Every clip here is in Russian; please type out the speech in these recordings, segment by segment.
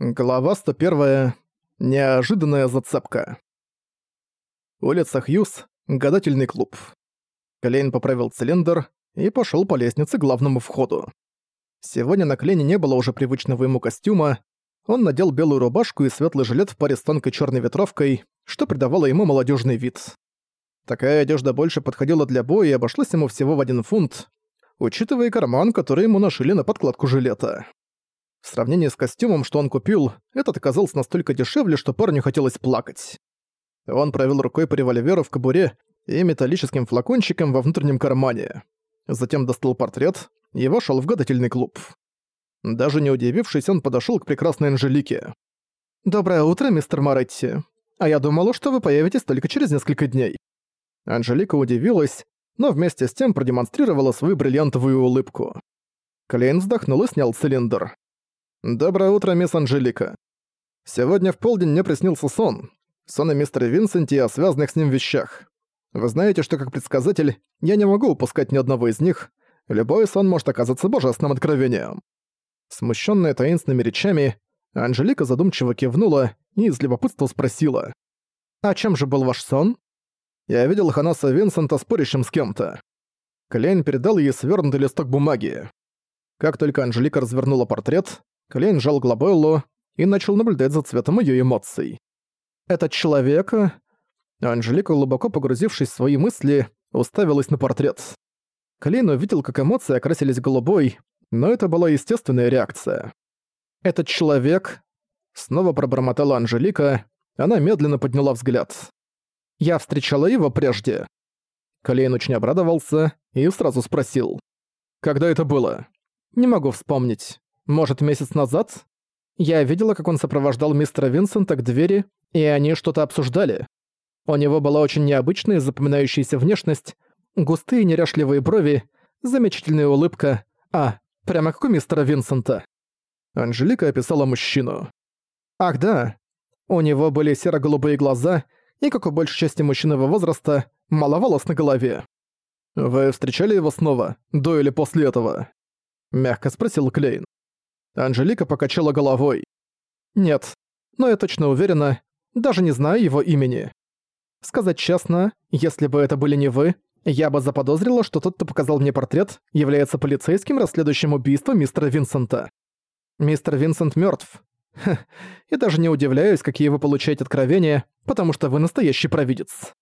Глава 101. Неожиданная зацепка. Улица Хьюз. Гадательный клуб. Клейн поправил цилиндр и пошёл по лестнице к главному входу. Сегодня на Клейне не было уже привычного ему костюма. Он надел белую рубашку и светлый жилет в паре с тонкой чёрной ветровкой, что придавало ему молодёжный вид. Такая одежда больше подходила для боя и обошлась ему всего в один фунт, учитывая карман, который ему нашили на подкладку жилета. В сравнении с костюмом, что он купил, этот оказался настолько дешевле, что парню хотелось плакать. Он провел рукой по револьверу в кобуре и металлическим флакончиком во внутреннем кармане. Затем достал портрет и вошел в гадательный клуб. Даже не удивившись, он подошел к прекрасной Анжелике. «Доброе утро, мистер Моретти. А я думала, что вы появитесь только через несколько дней». Анжелика удивилась, но вместе с тем продемонстрировала свою бриллиантовую улыбку. Клейн вздохнул и снял цилиндр. «Доброе утро, мисс Анжелика. Сегодня в полдень мне приснился сон. Сон о мистере Винсенте и о связанных с ним вещах. Вы знаете, что как предсказатель я не могу упускать ни одного из них. Любой сон может оказаться божественным откровением». Смущенная таинственными речами, Анжелика задумчиво кивнула и из любопытства спросила. «О чем же был ваш сон?» Я видел Ханаса Винсента спорящим с кем-то. Клейн передал ей свернутый листок бумаги. Как только Анжелика развернула портрет, Клейн сжал глобеллу и начал наблюдать за цветом её эмоций. «Этот человек...» Анжелика, глубоко погрузившись в свои мысли, уставилась на портрет. Клейн увидел, как эмоции окрасились голубой, но это была естественная реакция. «Этот человек...» Снова пробормотала Анжелика, она медленно подняла взгляд. «Я встречала его прежде». Клейн очень обрадовался и сразу спросил. «Когда это было?» «Не могу вспомнить. Может, месяц назад? Я видела, как он сопровождал мистера Винсента к двери, и они что-то обсуждали. У него была очень необычная запоминающаяся внешность, густые неряшливые брови, замечательная улыбка. А, прямо как у мистера Винсента. Анжелика описала мужчину. Ах да, у него были серо-голубые глаза и, как у большей части мужчины возраста, мало волос на голове. «Вы встречали его снова, до или после этого?» Мягко спросил Клейн. Анжелика покачала головой. «Нет, но я точно уверена, даже не знаю его имени. Сказать честно, если бы это были не вы, я бы заподозрила, что тот, кто показал мне портрет, является полицейским, расследующим убийство мистера Винсента. Мистер Винсент мертв. и даже не удивляюсь, какие вы получаете откровения, потому что вы настоящий провидец.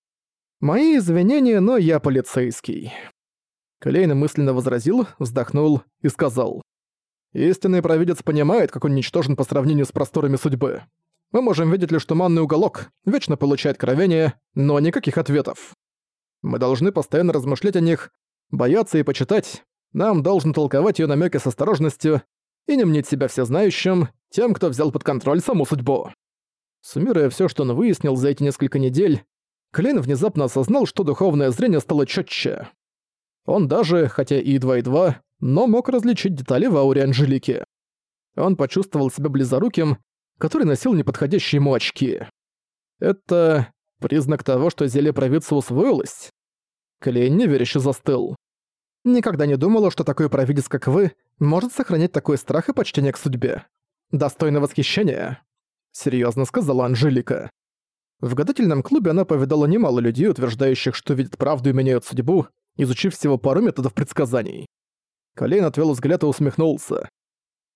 Мои извинения, но я полицейский». Клейн мысленно возразил, вздохнул и сказал. Истинный провидец понимает, как он ничтожен по сравнению с просторами судьбы. Мы можем видеть лишь туманный уголок, вечно получает кровение, но никаких ответов. Мы должны постоянно размышлять о них, бояться и почитать. Нам должен толковать ее намеки с осторожностью и не мнить себя всезнающим, тем, кто взял под контроль саму судьбу. Суммируя все, что он выяснил за эти несколько недель, Клейн внезапно осознал, что духовное зрение стало четче. Он даже, хотя и едва-едва, но мог различить детали в ауре Анжелики. Он почувствовал себя близоруким, который носил неподходящие ему очки. Это признак того, что зелье провидца усвоилось? Клейн неверяще застыл. Никогда не думала, что такой провидец, как вы, может сохранять такой страх и почтение к судьбе. Достойно восхищения, серьезно сказала Анжелика. В гадательном клубе она повидала немало людей, утверждающих, что видят правду и меняют судьбу, изучив всего пару методов предсказаний. Колейн отвел взгляд и усмехнулся.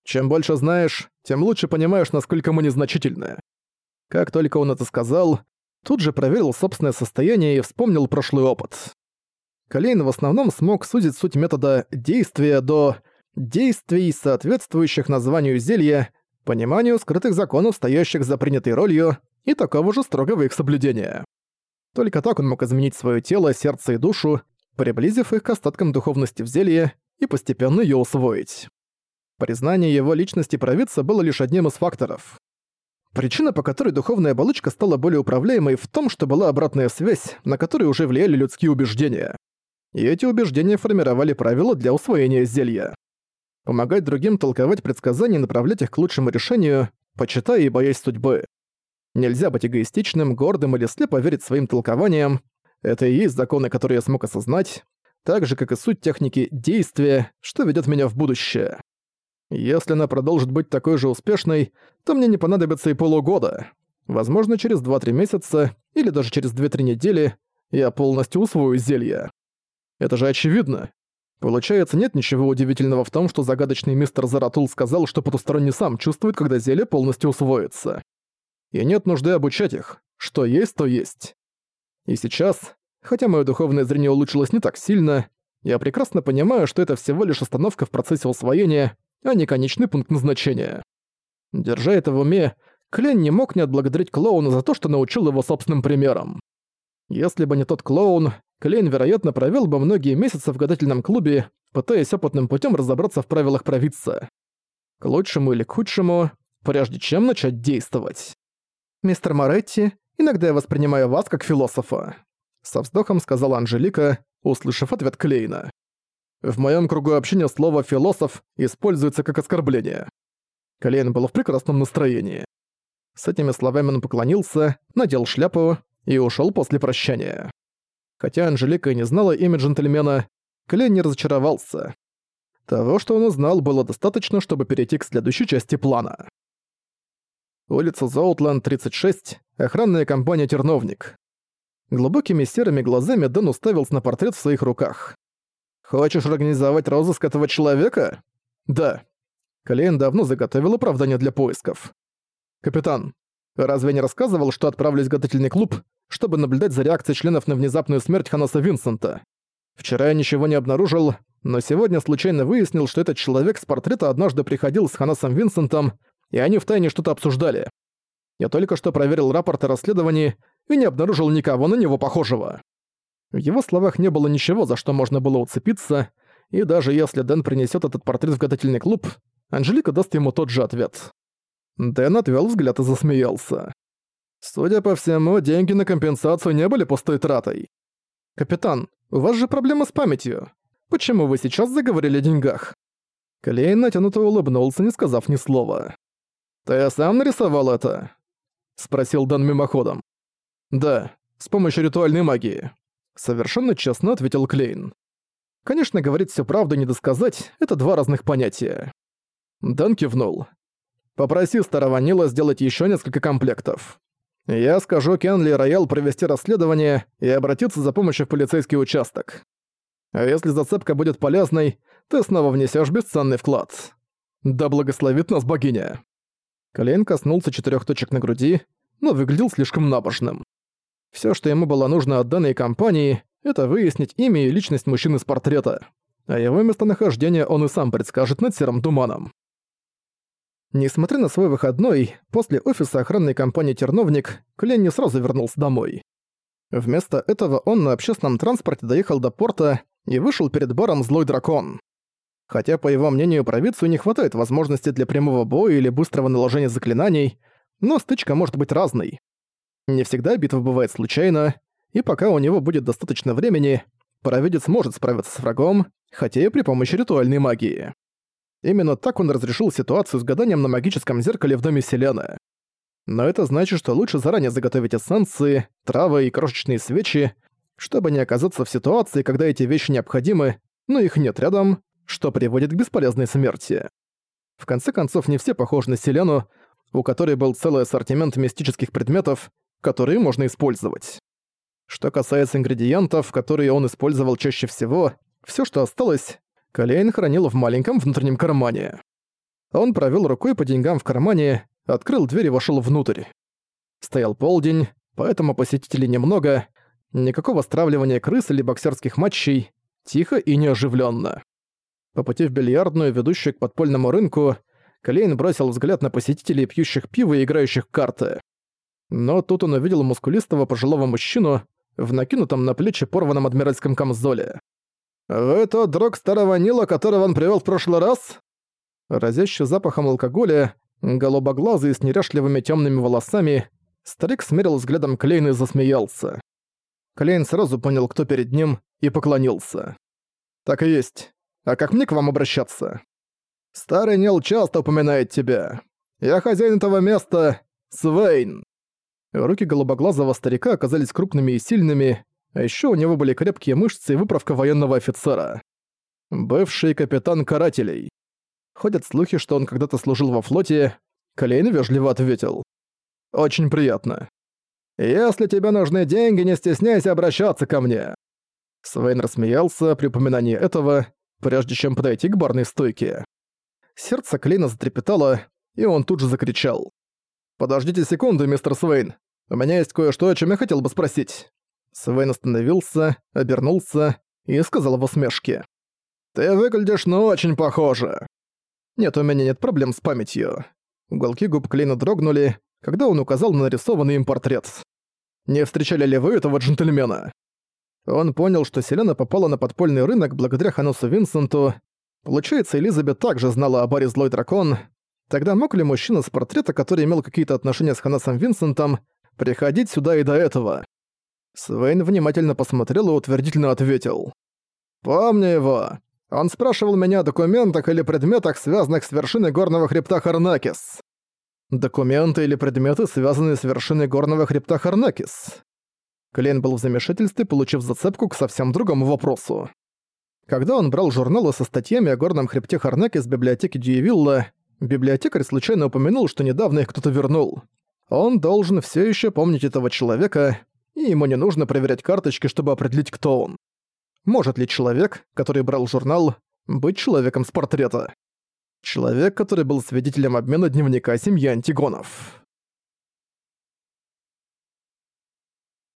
«Чем больше знаешь, тем лучше понимаешь, насколько мы незначительны». Как только он это сказал, тут же проверил собственное состояние и вспомнил прошлый опыт. Колейн в основном смог судить суть метода действия до действий, соответствующих названию зелья, пониманию скрытых законов, стоящих за принятой ролью, и такого же строгого их соблюдения. Только так он мог изменить свое тело, сердце и душу, приблизив их к остаткам духовности в зелье и постепенно ее усвоить. Признание его личности провидца было лишь одним из факторов. Причина, по которой духовная оболочка стала более управляемой, в том, что была обратная связь, на которой уже влияли людские убеждения. И эти убеждения формировали правила для усвоения зелья. Помогать другим толковать предсказания и направлять их к лучшему решению, почитая и боясь судьбы. Нельзя быть эгоистичным, гордым или слепо верить своим толкованиям. Это и есть законы, которые я смог осознать, так же, как и суть техники действия, что ведет меня в будущее. Если она продолжит быть такой же успешной, то мне не понадобится и полугода. Возможно, через 2-3 месяца или даже через 2-3 недели я полностью усвою зелье. Это же очевидно. Получается, нет ничего удивительного в том, что загадочный мистер Заратул сказал, что потусторонний сам чувствует, когда зелье полностью усвоится. И нет нужды обучать их. Что есть, то есть. И сейчас, хотя мое духовное зрение улучшилось не так сильно, я прекрасно понимаю, что это всего лишь остановка в процессе усвоения, а не конечный пункт назначения. Держа это в уме, Клен не мог не отблагодарить клоуна за то, что научил его собственным примером. Если бы не тот клоун, Клейн, вероятно, провел бы многие месяцы в гадательном клубе, пытаясь опытным путем разобраться в правилах провидца. К лучшему или к худшему, прежде чем начать действовать. «Мистер Моретти, иногда я воспринимаю вас как философа», со вздохом сказала Анжелика, услышав ответ Клейна. В моем кругу общения слово «философ» используется как оскорбление. Клейн был в прекрасном настроении. С этими словами он поклонился, надел шляпу и ушел после прощания. Хотя Анжелика и не знала имя джентльмена, Клейн не разочаровался. Того, что он узнал, было достаточно, чтобы перейти к следующей части плана. Улица Зоутленд, 36, охранная компания «Терновник». Глубокими серыми глазами Дэн уставился на портрет в своих руках. «Хочешь организовать розыск этого человека?» «Да». Клейн давно заготовил оправдание для поисков. «Капитан, разве не рассказывал, что отправлюсь в гадательный клуб, чтобы наблюдать за реакцией членов на внезапную смерть Ханаса Винсента? Вчера я ничего не обнаружил, но сегодня случайно выяснил, что этот человек с портрета однажды приходил с Ханасом Винсентом, и они втайне что-то обсуждали. Я только что проверил рапорт о расследовании и не обнаружил никого на него похожего. В его словах не было ничего, за что можно было уцепиться, и даже если Дэн принесет этот портрет в гадательный клуб, Анжелика даст ему тот же ответ. Дэн отвел взгляд и засмеялся. Судя по всему, деньги на компенсацию не были пустой тратой. «Капитан, у вас же проблема с памятью. Почему вы сейчас заговорили о деньгах?» Клейн натянуто улыбнулся, не сказав ни слова. «Ты сам нарисовал это?» — спросил Дэн мимоходом. «Да, с помощью ритуальной магии», — совершенно честно ответил Клейн. Конечно, говорить всю правду не досказать — это два разных понятия. Дэн кивнул. «Попроси старого Нила сделать еще несколько комплектов. Я скажу Кенли Роял провести расследование и обратиться за помощью в полицейский участок. А если зацепка будет полезной, ты снова внесешь бесценный вклад. Да благословит нас богиня». Клейн коснулся четырех точек на груди, но выглядел слишком набожным. Все, что ему было нужно от данной компании, это выяснить имя и личность мужчины с портрета, а его местонахождение он и сам предскажет над серым туманом. Несмотря на свой выходной, после офиса охранной компании «Терновник» Клен не сразу вернулся домой. Вместо этого он на общественном транспорте доехал до порта и вышел перед баром «Злой дракон». Хотя, по его мнению, провидцию не хватает возможности для прямого боя или быстрого наложения заклинаний, но стычка может быть разной. Не всегда битва бывает случайно, и пока у него будет достаточно времени, провидец может справиться с врагом, хотя и при помощи ритуальной магии. Именно так он разрешил ситуацию с гаданием на магическом зеркале в доме Селены. Но это значит, что лучше заранее заготовить эссенции, травы и крошечные свечи, чтобы не оказаться в ситуации, когда эти вещи необходимы, но их нет рядом, что приводит к бесполезной смерти. В конце концов, не все похожи на Селену, у которой был целый ассортимент мистических предметов, которые можно использовать. Что касается ингредиентов, которые он использовал чаще всего, все, что осталось, Калейн хранил в маленьком внутреннем кармане. Он провел рукой по деньгам в кармане, открыл дверь и вошел внутрь. Стоял полдень, поэтому посетителей немного, никакого стравливания крыс или боксерских матчей, тихо и неоживленно. По пути в бильярдную, ведущую к подпольному рынку, Калейн бросил взгляд на посетителей, пьющих пиво и играющих карты. Но тут он увидел мускулистого пожилого мужчину в накинутом на плечи порванном адмиральском камзоле. «Вы тот друг старого Нила, которого он привел в прошлый раз?» Разящий запахом алкоголя, голубоглазый с неряшливыми темными волосами, старик смерил взглядом Клейна и засмеялся. Клейн сразу понял, кто перед ним, и поклонился. «Так и есть. А как мне к вам обращаться?» «Старый Нил часто упоминает тебя. Я хозяин этого места, Свейн». Руки голубоглазого старика оказались крупными и сильными, а ещё у него были крепкие мышцы и выправка военного офицера. Бывший капитан карателей. Ходят слухи, что он когда-то служил во флоте. Клейн вежливо ответил. «Очень приятно. Если тебе нужны деньги, не стесняйся обращаться ко мне». Свейн рассмеялся при упоминании этого, прежде чем подойти к барной стойке. Сердце Клейна затрепетало, и он тут же закричал. «Подождите секунду, мистер Свейн. У меня есть кое-что, о чем я хотел бы спросить». Свейн остановился, обернулся и сказал в усмешке. «Ты выглядишь ну очень похоже». «Нет, у меня нет проблем с памятью». Уголки губ Клейна дрогнули, когда он указал на нарисованный им портрет. «Не встречали ли вы этого джентльмена?» Он понял, что Селена попала на подпольный рынок благодаря Ханусу Винсенту. Получается, Элизабет также знала о баре «Злой дракон». Тогда мог ли мужчина с портрета, который имел какие-то отношения с Ханасом Винсентом, приходить сюда и до этого? Свейн внимательно посмотрел и утвердительно ответил. «Помню его. Он спрашивал меня о документах или предметах, связанных с вершиной горного хребта Харнакис». «Документы или предметы, связанные с вершиной горного хребта Харнакис?» Клейн был в замешательстве, получив зацепку к совсем другому вопросу. Когда он брал журналы со статьями о горном хребте Харнаки с библиотеки Дьюевилла, библиотекарь случайно упомянул, что недавно их кто-то вернул. Он должен все еще помнить этого человека, и ему не нужно проверять карточки, чтобы определить, кто он. Может ли человек, который брал журнал, быть человеком с портрета? Человек, который был свидетелем обмена дневника семьи Антигонов.